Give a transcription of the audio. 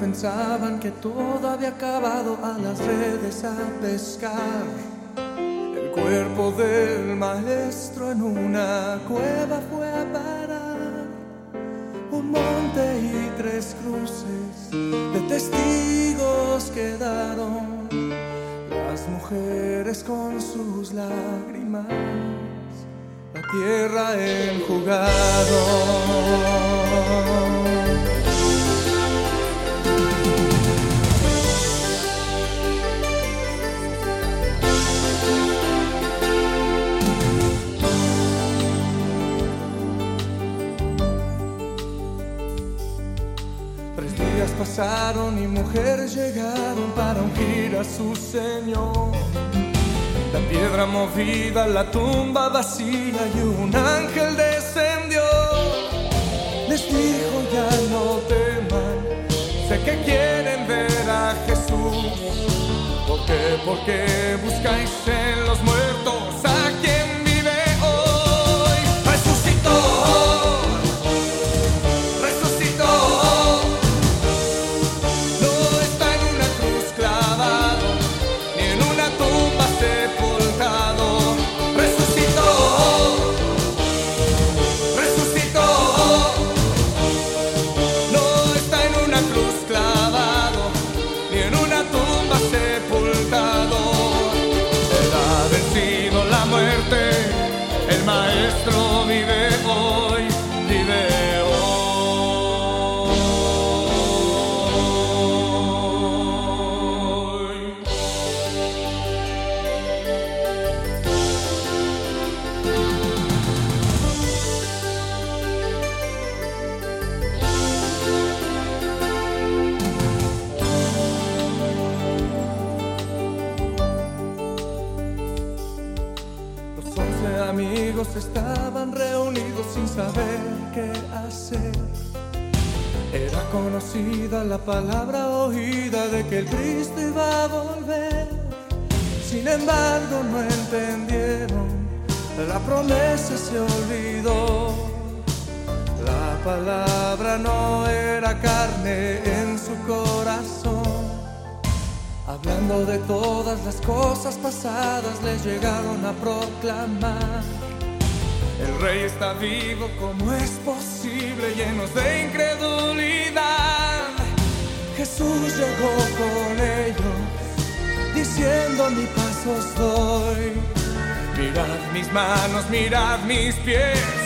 pensaban que todo había acabado a las redes a pescar. El cuerpo del maestro en una cueva fue a parar. Un monte y tres cruces de testigos quedaron. Las mujeres con sus lágrimas, la tierra enjugaron. Pasaron y mujeres llegaron para ungir a su Señor. La piedra movida, la tumba vacía y un ángel descendió. Les dijo ya no teman, sé que quieren ver a Jesús. ¿Por qué? Porque buscáis en los vencido la muerte, el maestro vive hoy, amigos estaban reunidos sin saber qué hacer. Era conocida la palabra oída de que el Cristo iba a volver. Sin embargo no entendieron, la promesa se olvidó. La palabra no era carne en su corazón. Hablando de todas las cosas pasadas, les llegaron a proclamar. El rey está vivo, ¿cómo es posible? Llenos de incredulidad. Jesús llegó con ellos, diciendo mi paso doy. Mirad mis manos, mirad mis pies.